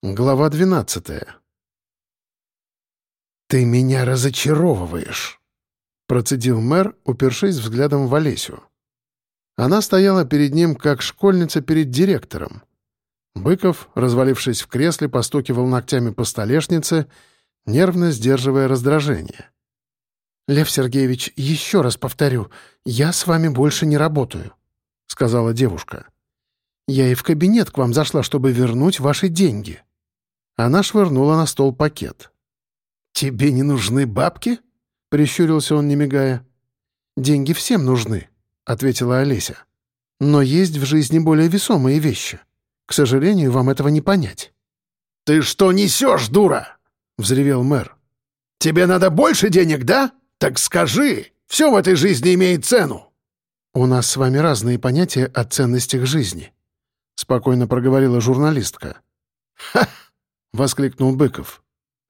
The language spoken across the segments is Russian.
Глава двенадцатая. «Ты меня разочаровываешь», — процедил мэр, упершись взглядом в Олесю. Она стояла перед ним, как школьница перед директором. Быков, развалившись в кресле, постукивал ногтями по столешнице, нервно сдерживая раздражение. «Лев Сергеевич, еще раз повторю, я с вами больше не работаю», — сказала девушка. «Я и в кабинет к вам зашла, чтобы вернуть ваши деньги». Она швырнула на стол пакет. «Тебе не нужны бабки?» — прищурился он, не мигая. «Деньги всем нужны», — ответила Олеся. «Но есть в жизни более весомые вещи. К сожалению, вам этого не понять». «Ты что несешь, дура?» — взревел мэр. «Тебе надо больше денег, да? Так скажи! Все в этой жизни имеет цену!» «У нас с вами разные понятия о ценностях жизни», — спокойно проговорила журналистка. «Ха!» — воскликнул Быков.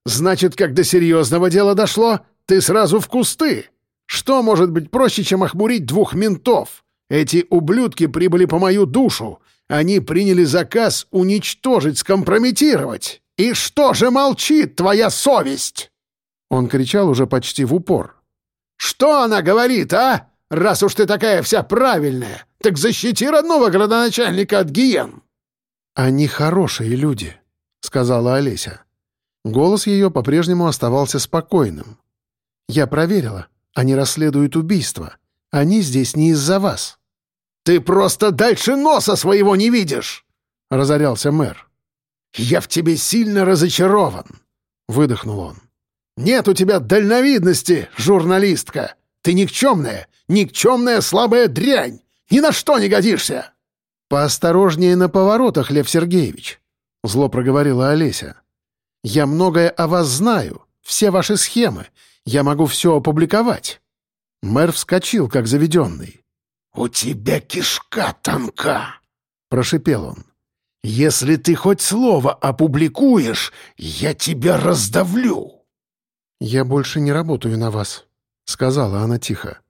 «Значит, как до серьезного дела дошло, ты сразу в кусты. Что может быть проще, чем охмурить двух ментов? Эти ублюдки прибыли по мою душу. Они приняли заказ уничтожить, скомпрометировать. И что же молчит твоя совесть?» Он кричал уже почти в упор. «Что она говорит, а? Раз уж ты такая вся правильная, так защити родного градоначальника от гиен!» «Они хорошие люди», — сказала Олеся. Голос ее по-прежнему оставался спокойным. «Я проверила. Они расследуют убийство. Они здесь не из-за вас». «Ты просто дальше носа своего не видишь!» — разорялся мэр. «Я в тебе сильно разочарован», — выдохнул он. «Нет у тебя дальновидности, журналистка! Ты никчемная, никчемная слабая дрянь! Ни на что не годишься!» «Поосторожнее на поворотах, Лев Сергеевич», — зло проговорила Олеся. «Я многое о вас знаю, все ваши схемы. Я могу все опубликовать». Мэр вскочил, как заведенный. «У тебя кишка тонка», — прошипел он. «Если ты хоть слово опубликуешь, я тебя раздавлю». «Я больше не работаю на вас», — сказала она тихо.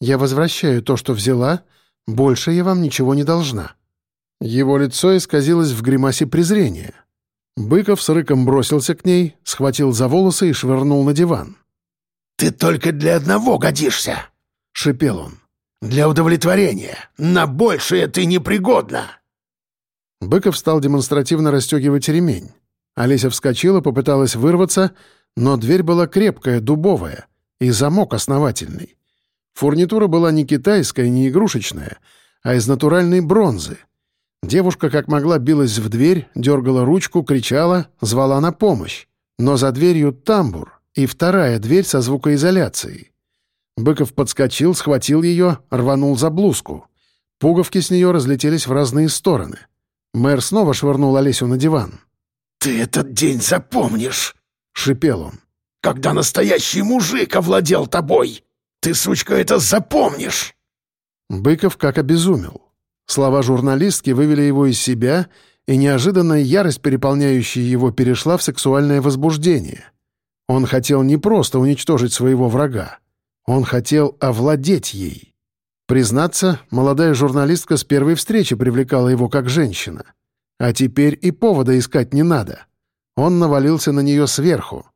«Я возвращаю то, что взяла, больше я вам ничего не должна». Его лицо исказилось в гримасе презрения. Быков с рыком бросился к ней, схватил за волосы и швырнул на диван. «Ты только для одного годишься!» — шипел он. «Для удовлетворения! На большее ты непригодна!» Быков стал демонстративно расстегивать ремень. Олеся вскочила, попыталась вырваться, но дверь была крепкая, дубовая, и замок основательный. Фурнитура была не китайская, не игрушечная, а из натуральной бронзы — Девушка как могла билась в дверь, дергала ручку, кричала, звала на помощь. Но за дверью тамбур и вторая дверь со звукоизоляцией. Быков подскочил, схватил ее, рванул за блузку. Пуговки с нее разлетелись в разные стороны. Мэр снова швырнул Олесю на диван. «Ты этот день запомнишь!» — шипел он. «Когда настоящий мужик овладел тобой! Ты, сучка, это запомнишь!» Быков как обезумел. Слова журналистки вывели его из себя, и неожиданная ярость, переполняющая его, перешла в сексуальное возбуждение. Он хотел не просто уничтожить своего врага. Он хотел овладеть ей. Признаться, молодая журналистка с первой встречи привлекала его как женщина. А теперь и повода искать не надо. Он навалился на нее сверху.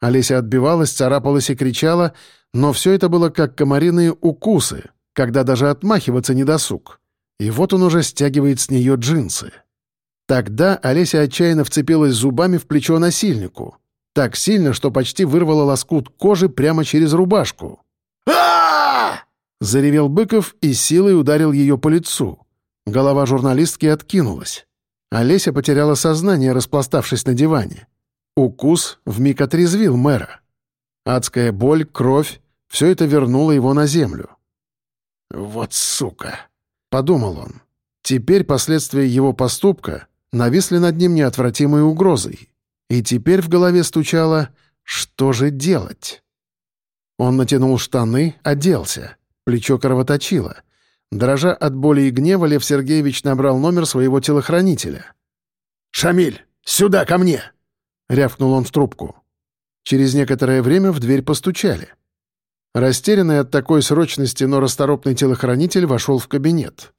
Олеся отбивалась, царапалась и кричала, но все это было как комариные укусы, когда даже отмахиваться не досуг. И вот он уже стягивает с нее джинсы. Тогда Олеся отчаянно вцепилась зубами в плечо насильнику. Так сильно, что почти вырвала лоскут кожи прямо через рубашку. а Заревел Быков и силой ударил ее по лицу. Голова журналистки откинулась. Олеся потеряла сознание, распластавшись на диване. Укус вмиг отрезвил мэра. Адская боль, кровь — все это вернуло его на землю. «Вот сука!» Подумал он. Теперь последствия его поступка нависли над ним неотвратимой угрозой. И теперь в голове стучало «Что же делать?». Он натянул штаны, оделся. Плечо кровоточило. Дрожа от боли и гнева, Лев Сергеевич набрал номер своего телохранителя. «Шамиль, сюда, ко мне!» — рявкнул он в трубку. Через некоторое время в дверь постучали. Растерянный от такой срочности, но расторопный телохранитель вошел в кабинет.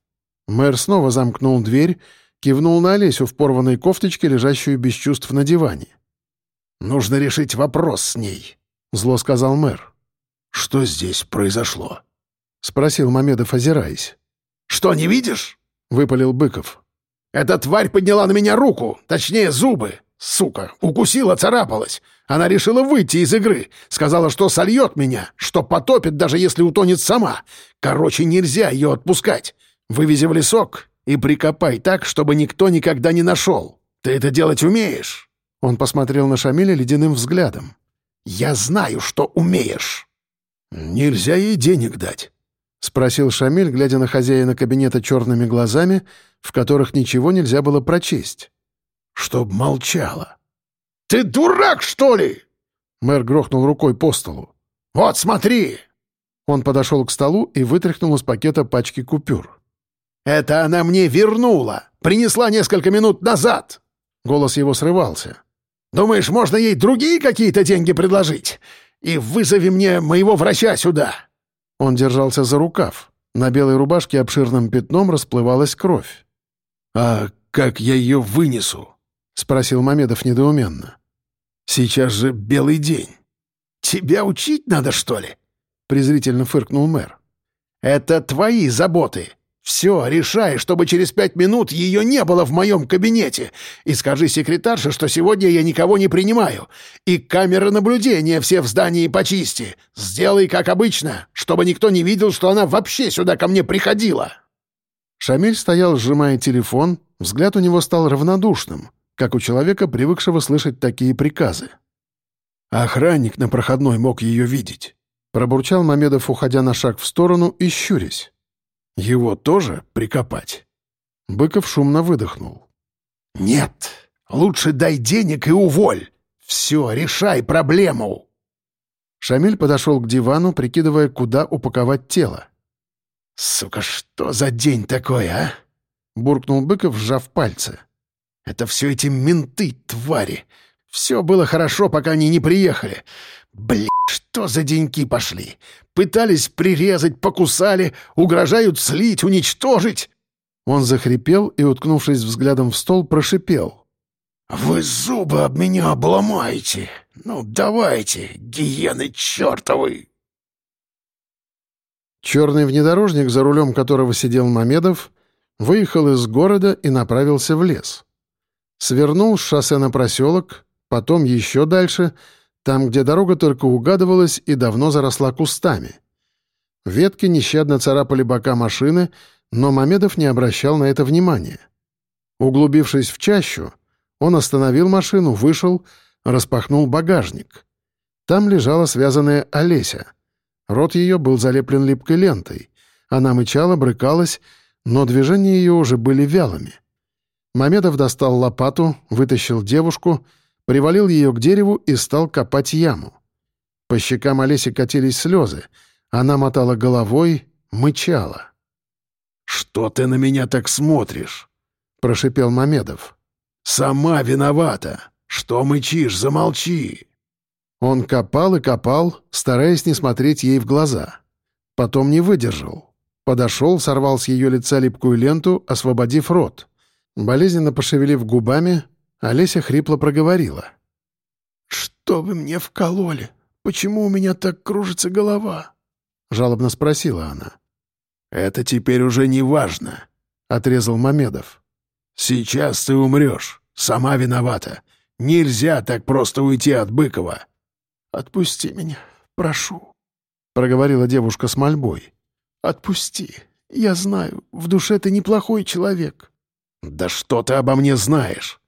Мэр снова замкнул дверь Кивнул на Олесю в порванной кофточке, лежащую без чувств на диване. «Нужно решить вопрос с ней», — зло сказал мэр. «Что здесь произошло?» — спросил Мамедов, озираясь. «Что, не видишь?» — выпалил Быков. «Эта тварь подняла на меня руку, точнее, зубы. Сука, укусила, царапалась. Она решила выйти из игры. Сказала, что сольет меня, что потопит, даже если утонет сама. Короче, нельзя ее отпускать. Вывези в лесок и прикопай так, чтобы никто никогда не нашел. Ты это делать умеешь?» Он посмотрел на Шамиля ледяным взглядом. «Я знаю, что умеешь». «Нельзя ей денег дать», — спросил Шамиль, глядя на хозяина кабинета черными глазами, в которых ничего нельзя было прочесть. «Чтоб молчала». «Ты дурак, что ли?» Мэр грохнул рукой по столу. «Вот, смотри!» Он подошел к столу и вытряхнул из пакета пачки купюр. «Это она мне вернула! Принесла несколько минут назад!» Голос его срывался. Думаешь, можно ей другие какие-то деньги предложить? И вызови мне моего врача сюда!» Он держался за рукав. На белой рубашке обширным пятном расплывалась кровь. «А как я ее вынесу?» — спросил Мамедов недоуменно. «Сейчас же белый день». «Тебя учить надо, что ли?» — презрительно фыркнул мэр. «Это твои заботы. «Все, решай, чтобы через пять минут ее не было в моем кабинете. И скажи секретарше, что сегодня я никого не принимаю. И камеры наблюдения все в здании почисти. Сделай, как обычно, чтобы никто не видел, что она вообще сюда ко мне приходила». Шамиль стоял, сжимая телефон, взгляд у него стал равнодушным, как у человека, привыкшего слышать такие приказы. «Охранник на проходной мог ее видеть», — пробурчал Мамедов, уходя на шаг в сторону и щурясь. Его тоже прикопать?» Быков шумно выдохнул. «Нет, лучше дай денег и уволь. Все, решай проблему!» Шамиль подошел к дивану, прикидывая, куда упаковать тело. «Сука, что за день такой, а?» — буркнул Быков, сжав пальцы. «Это все эти менты, твари. Все было хорошо, пока они не приехали. Блин, что за деньки пошли? Пытались прирезать, покусали, угрожают слить, уничтожить!» Он захрипел и, уткнувшись взглядом в стол, прошипел. «Вы зубы об меня обломаете! Ну, давайте, гиены чертовы!» Черный внедорожник, за рулем которого сидел Мамедов, выехал из города и направился в лес. Свернул с шоссе на проселок, потом еще дальше — там, где дорога только угадывалась и давно заросла кустами. Ветки нещадно царапали бока машины, но Мамедов не обращал на это внимания. Углубившись в чащу, он остановил машину, вышел, распахнул багажник. Там лежала связанная Олеся. Рот ее был залеплен липкой лентой. Она мычала, брыкалась, но движения ее уже были вялыми. Мамедов достал лопату, вытащил девушку — привалил ее к дереву и стал копать яму. По щекам Олеси катились слезы. Она мотала головой, мычала. «Что ты на меня так смотришь?» — прошипел Мамедов. «Сама виновата. Что мычишь? Замолчи!» Он копал и копал, стараясь не смотреть ей в глаза. Потом не выдержал. Подошел, сорвал с ее лица липкую ленту, освободив рот. Болезненно пошевелив губами, Олеся хрипло проговорила. «Что вы мне вкололи? Почему у меня так кружится голова?» — жалобно спросила она. «Это теперь уже не важно», — отрезал Мамедов. «Сейчас ты умрешь. Сама виновата. Нельзя так просто уйти от Быкова». «Отпусти меня, прошу», — проговорила девушка с мольбой. «Отпусти. Я знаю, в душе ты неплохой человек». «Да что ты обо мне знаешь?»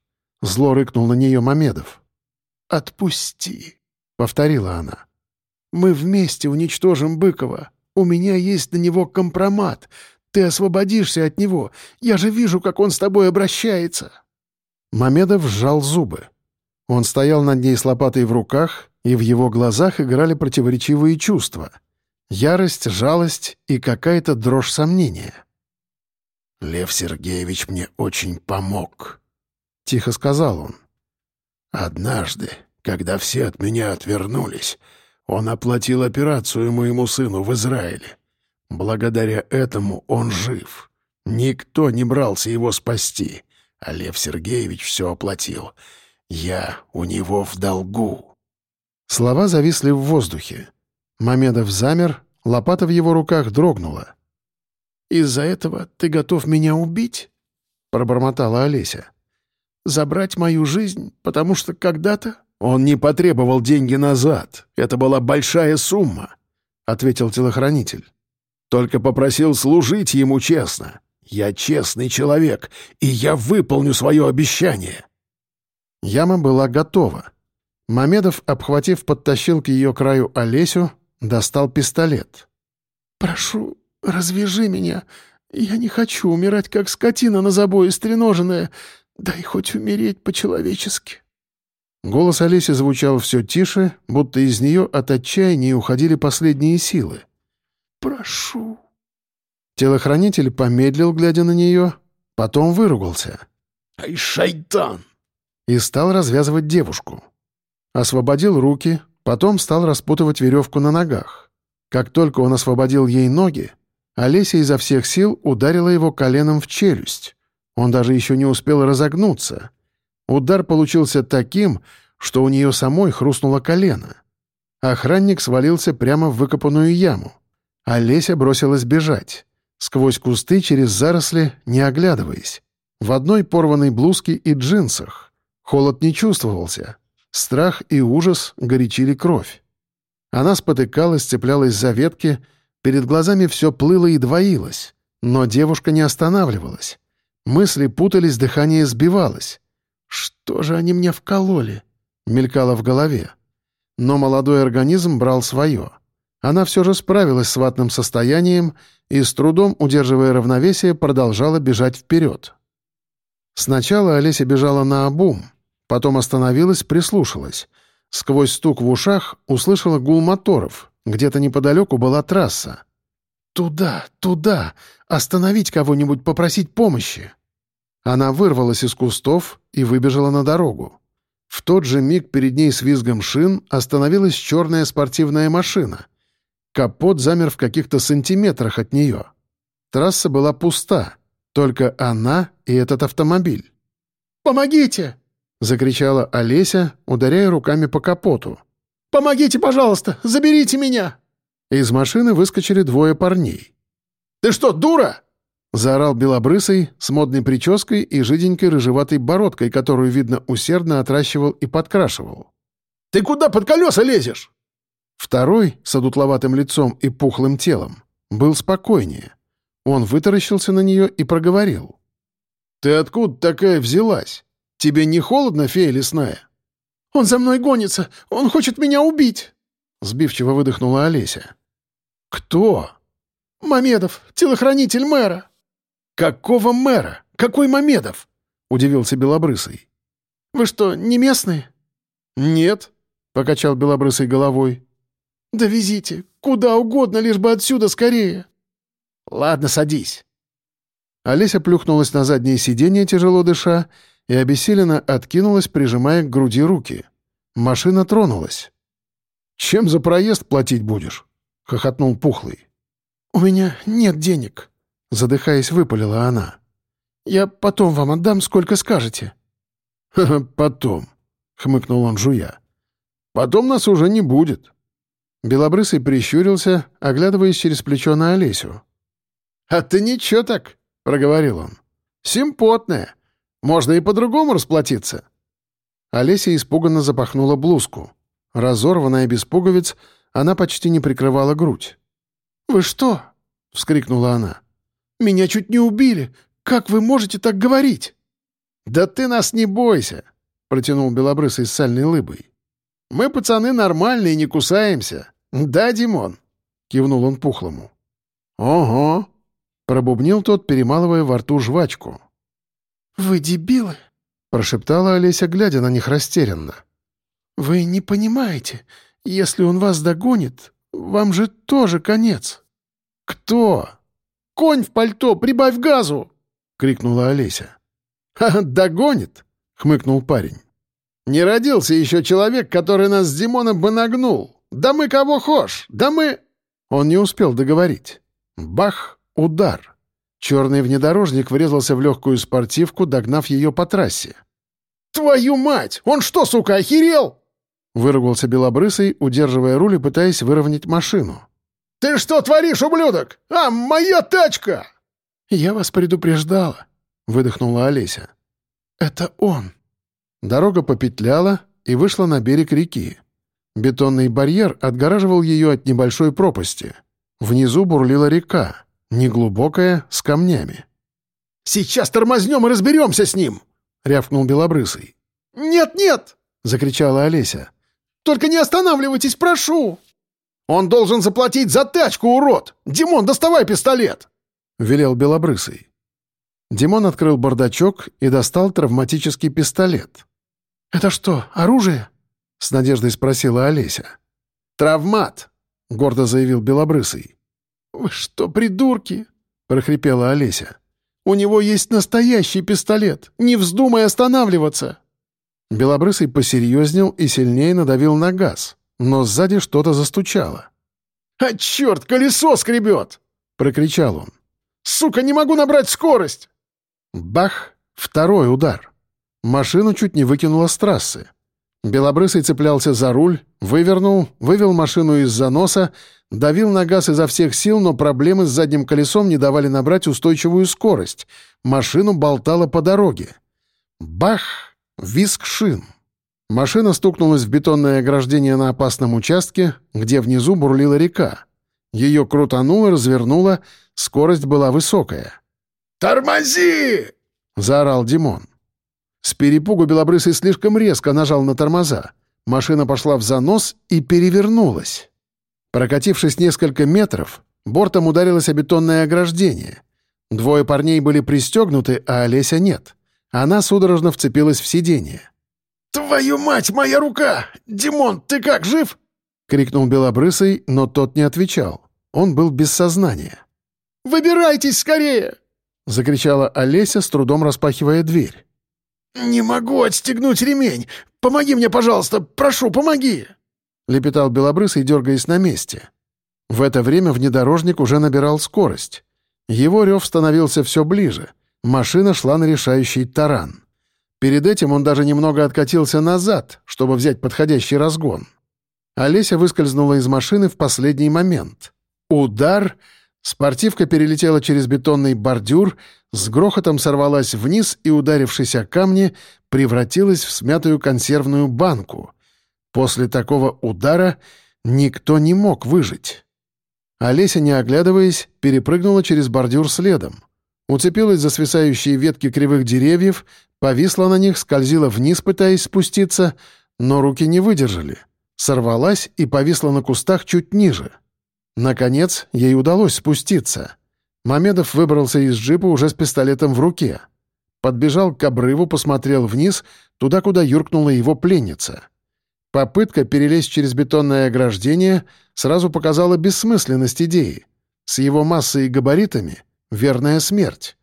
Зло рыкнул на нее Мамедов. «Отпусти», — повторила она. «Мы вместе уничтожим Быкова. У меня есть на него компромат. Ты освободишься от него. Я же вижу, как он с тобой обращается». Мамедов сжал зубы. Он стоял над ней с лопатой в руках, и в его глазах играли противоречивые чувства. Ярость, жалость и какая-то дрожь сомнения. «Лев Сергеевич мне очень помог», — тихо сказал он. «Однажды, когда все от меня отвернулись, он оплатил операцию моему сыну в Израиле. Благодаря этому он жив. Никто не брался его спасти. а Лев Сергеевич все оплатил. Я у него в долгу». Слова зависли в воздухе. Мамедов замер, лопата в его руках дрогнула. «Из-за этого ты готов меня убить?» — пробормотала Олеся. «Забрать мою жизнь, потому что когда-то...» «Он не потребовал деньги назад. Это была большая сумма», — ответил телохранитель. «Только попросил служить ему честно. Я честный человек, и я выполню свое обещание». Яма была готова. Мамедов, обхватив, подтащил к ее краю Олесю, достал пистолет. «Прошу, развяжи меня. Я не хочу умирать, как скотина на забое стреноженная. Дай хоть умереть по-человечески». Голос Олеси звучал все тише, будто из нее от отчаяния уходили последние силы. «Прошу». Телохранитель помедлил, глядя на нее, потом выругался. «Ай, шайтан!» И стал развязывать девушку. Освободил руки, потом стал распутывать веревку на ногах. Как только он освободил ей ноги, Олеся изо всех сил ударила его коленом в челюсть. Он даже еще не успел разогнуться. Удар получился таким, что у нее самой хрустнуло колено. Охранник свалился прямо в выкопанную яму. Олеся бросилась бежать. Сквозь кусты через заросли, не оглядываясь. В одной порванной блузке и джинсах. Холод не чувствовался. Страх и ужас горячили кровь. Она спотыкалась, цеплялась за ветки, перед глазами все плыло и двоилось. Но девушка не останавливалась. Мысли путались, дыхание сбивалось. «Что же они мне вкололи?» — мелькало в голове. Но молодой организм брал свое. Она все же справилась с ватным состоянием и, с трудом удерживая равновесие, продолжала бежать вперед. Сначала Олеся бежала на обум, потом остановилась, прислушалась. Сквозь стук в ушах услышала гул моторов. Где-то неподалеку была трасса. «Туда, туда! Остановить кого-нибудь, попросить помощи!» Она вырвалась из кустов и выбежала на дорогу. В тот же миг перед ней с визгом шин остановилась черная спортивная машина. Капот замер в каких-то сантиметрах от нее. Трасса была пуста, только она и этот автомобиль. «Помогите!» — закричала Олеся, ударяя руками по капоту. «Помогите, пожалуйста! Заберите меня!» Из машины выскочили двое парней. «Ты что, дура?» — заорал белобрысый с модной прической и жиденькой рыжеватой бородкой, которую, видно, усердно отращивал и подкрашивал. «Ты куда под колеса лезешь?» Второй, с одутловатым лицом и пухлым телом, был спокойнее. Он вытаращился на нее и проговорил. «Ты откуда такая взялась? Тебе не холодно, фея лесная?» «Он за мной гонится! Он хочет меня убить!» Сбивчиво выдохнула Олеся. «Кто?» «Мамедов, телохранитель мэра». «Какого мэра? Какой Мамедов?» — удивился Белобрысый. «Вы что, не местные?» «Нет», — покачал Белобрысый головой. «Да везите, куда угодно, лишь бы отсюда скорее». «Ладно, садись». Олеся плюхнулась на заднее сиденье, тяжело дыша, и обессиленно откинулась, прижимая к груди руки. Машина тронулась. «Чем за проезд платить будешь?» — хохотнул Пухлый. «У меня нет денег», — задыхаясь, выпалила она. «Я потом вам отдам, сколько скажете». «Ха -ха, «Потом», — хмыкнул он, жуя. «Потом нас уже не будет». Белобрысый прищурился, оглядываясь через плечо на Олесю. «А ты ничего так», — проговорил он. «Симпотная. Можно и по-другому расплатиться». Олеся испуганно запахнула блузку. Разорванная без пуговиц, она почти не прикрывала грудь. «Вы что?» — вскрикнула она. «Меня чуть не убили! Как вы можете так говорить?» «Да ты нас не бойся!» — протянул белобрысый с сальной лыбой. «Мы, пацаны, нормальные, не кусаемся. Да, Димон?» — кивнул он пухлому. «Ого!» — пробубнил тот, перемалывая во рту жвачку. «Вы дебилы!» — прошептала Олеся, глядя на них растерянно. «Вы не понимаете. Если он вас догонит, вам же тоже конец». «Кто?» «Конь в пальто, прибавь газу!» — крикнула Олеся. «Ха, догонит!» — хмыкнул парень. «Не родился еще человек, который нас с Димоном бы нагнул. Да мы кого хошь, да мы...» Он не успел договорить. Бах! Удар! Черный внедорожник врезался в легкую спортивку, догнав ее по трассе. «Твою мать! Он что, сука, охерел?» Выругался Белобрысый, удерживая руль и пытаясь выровнять машину. «Ты что творишь, ублюдок? А, моя тачка!» «Я вас предупреждала», — выдохнула Олеся. «Это он». Дорога попетляла и вышла на берег реки. Бетонный барьер отгораживал ее от небольшой пропасти. Внизу бурлила река, неглубокая, с камнями. «Сейчас тормознем и разберемся с ним!» — рявкнул Белобрысый. «Нет-нет!» — закричала Олеся. «Только не останавливайтесь, прошу!» «Он должен заплатить за тачку, урод! Димон, доставай пистолет!» — велел Белобрысый. Димон открыл бардачок и достал травматический пистолет. «Это что, оружие?» — с надеждой спросила Олеся. «Травмат!» — гордо заявил Белобрысый. «Вы что, придурки?» — прохрипела Олеся. У него есть настоящий пистолет. Не вздумай останавливаться!» Белобрысый посерьезнел и сильнее надавил на газ, но сзади что-то застучало. «А черт, колесо скребет!» — прокричал он. «Сука, не могу набрать скорость!» Бах! Второй удар. Машину чуть не выкинуло с трассы. Белобрысый цеплялся за руль, вывернул, вывел машину из заноса, давил на газ изо всех сил, но проблемы с задним колесом не давали набрать устойчивую скорость. Машину болтало по дороге. Бах! Виск шин. Машина стукнулась в бетонное ограждение на опасном участке, где внизу бурлила река. Ее крутануло, развернуло, скорость была высокая. «Тормози!» — заорал Димон. С перепугу Белобрысый слишком резко нажал на тормоза. Машина пошла в занос и перевернулась. Прокатившись несколько метров, бортом ударилось о бетонное ограждение. Двое парней были пристегнуты, а Олеся нет. Она судорожно вцепилась в сиденье. «Твою мать, моя рука! Димон, ты как, жив?» — крикнул Белобрысый, но тот не отвечал. Он был без сознания. «Выбирайтесь скорее!» — закричала Олеся, с трудом распахивая дверь. «Не могу отстегнуть ремень! Помоги мне, пожалуйста! Прошу, помоги!» — лепетал Белобрысый, дергаясь на месте. В это время внедорожник уже набирал скорость. Его рев становился все ближе. Машина шла на решающий таран. Перед этим он даже немного откатился назад, чтобы взять подходящий разгон. Олеся выскользнула из машины в последний момент. Удар — Спортивка перелетела через бетонный бордюр, с грохотом сорвалась вниз и, ударившись о камни, превратилась в смятую консервную банку. После такого удара никто не мог выжить. Олеся, не оглядываясь, перепрыгнула через бордюр следом. Уцепилась за свисающие ветки кривых деревьев, повисла на них, скользила вниз, пытаясь спуститься, но руки не выдержали. Сорвалась и повисла на кустах чуть ниже — Наконец, ей удалось спуститься. Мамедов выбрался из джипа уже с пистолетом в руке. Подбежал к обрыву, посмотрел вниз, туда, куда юркнула его пленница. Попытка перелезть через бетонное ограждение сразу показала бессмысленность идеи. С его массой и габаритами — верная смерть.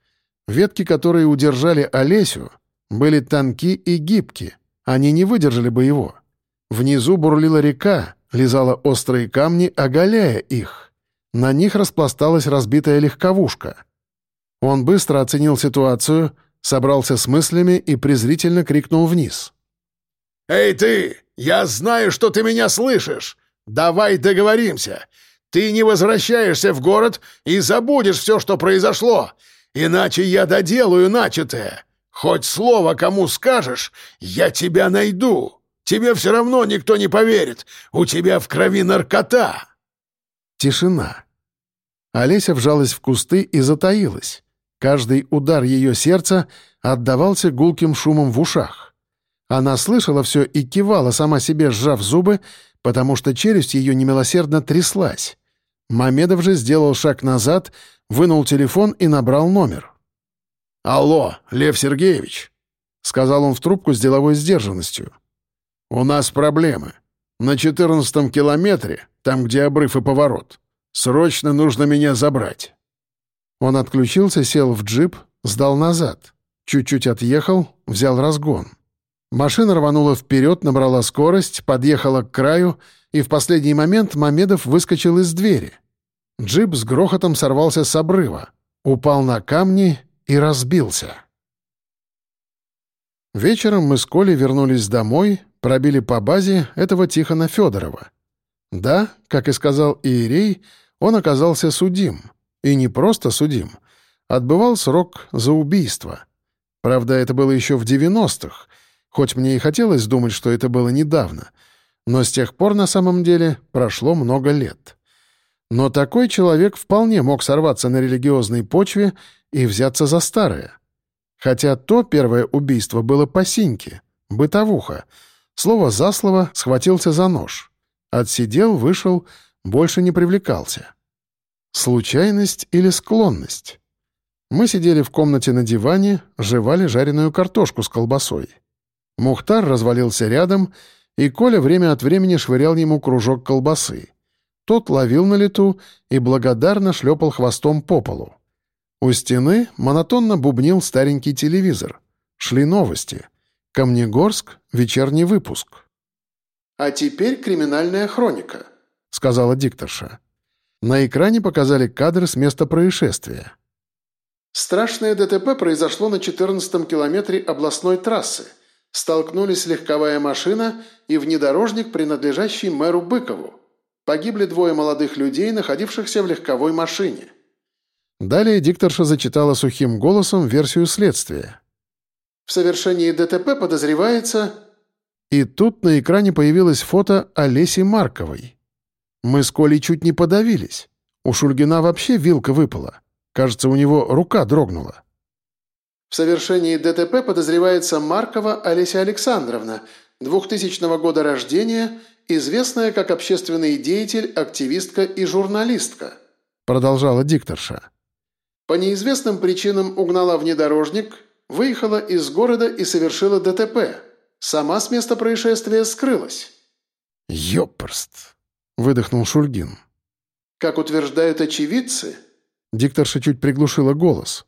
Ветки, которые удержали Олесю, были тонки и гибки. Они не выдержали бы его. Внизу бурлила река, лизала острые камни, оголяя их. На них распласталась разбитая легковушка. Он быстро оценил ситуацию, собрался с мыслями и презрительно крикнул вниз. «Эй ты! Я знаю, что ты меня слышишь! Давай договоримся! Ты не возвращаешься в город и забудешь все, что произошло, иначе я доделаю начатое! Хоть слово кому скажешь, я тебя найду!» Тебе все равно никто не поверит. У тебя в крови наркота!» Тишина. Олеся вжалась в кусты и затаилась. Каждый удар ее сердца отдавался гулким шумом в ушах. Она слышала все и кивала, сама себе сжав зубы, потому что челюсть ее немилосердно тряслась. Мамедов же сделал шаг назад, вынул телефон и набрал номер. «Алло, Лев Сергеевич», — сказал он в трубку с деловой сдержанностью. «У нас проблемы. На четырнадцатом километре, там, где обрыв и поворот, срочно нужно меня забрать». Он отключился, сел в джип, сдал назад. Чуть-чуть отъехал, взял разгон. Машина рванула вперед, набрала скорость, подъехала к краю, и в последний момент Мамедов выскочил из двери. Джип с грохотом сорвался с обрыва. упал на камни и разбился. Вечером мы с Колей вернулись домой, пробили по базе этого Тихона Федорова. Да, как и сказал Иерей, он оказался судим. И не просто судим. Отбывал срок за убийство. Правда, это было еще в 90-х, хоть мне и хотелось думать, что это было недавно. Но с тех пор, на самом деле, прошло много лет. Но такой человек вполне мог сорваться на религиозной почве и взяться за старое. Хотя то первое убийство было по синьке, бытовуха. Слово за слово схватился за нож. Отсидел, вышел, больше не привлекался. Случайность или склонность? Мы сидели в комнате на диване, жевали жареную картошку с колбасой. Мухтар развалился рядом, и Коля время от времени швырял ему кружок колбасы. Тот ловил на лету и благодарно шлепал хвостом по полу. У стены монотонно бубнил старенький телевизор. Шли новости. Камнегорск, вечерний выпуск. «А теперь криминальная хроника», — сказала дикторша. На экране показали кадры с места происшествия. Страшное ДТП произошло на 14-м километре областной трассы. Столкнулись легковая машина и внедорожник, принадлежащий мэру Быкову. Погибли двое молодых людей, находившихся в легковой машине. Далее дикторша зачитала сухим голосом версию следствия. «В совершении ДТП подозревается...» И тут на экране появилось фото Олеси Марковой. Мы с Колей чуть не подавились. У Шульгина вообще вилка выпала. Кажется, у него рука дрогнула. В совершении ДТП подозревается Маркова Олеся Александровна, 2000 года рождения, известная как общественный деятель, активистка и журналистка. Продолжала дикторша. По неизвестным причинам угнала внедорожник, выехала из города и совершила ДТП. Сама с места происшествия скрылась». «Ёпрст!» — выдохнул Шульгин. «Как утверждают очевидцы...» Дикторша чуть приглушила голос.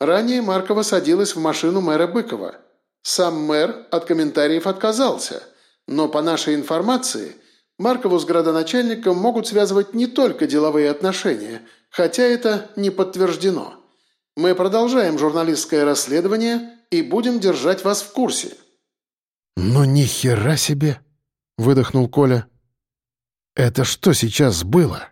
«Ранее Маркова садилась в машину мэра Быкова. Сам мэр от комментариев отказался, но по нашей информации Маркову с градоначальником могут связывать не только деловые отношения — хотя это не подтверждено. Мы продолжаем журналистское расследование и будем держать вас в курсе». «Ну ни хера себе!» — выдохнул Коля. «Это что сейчас было?»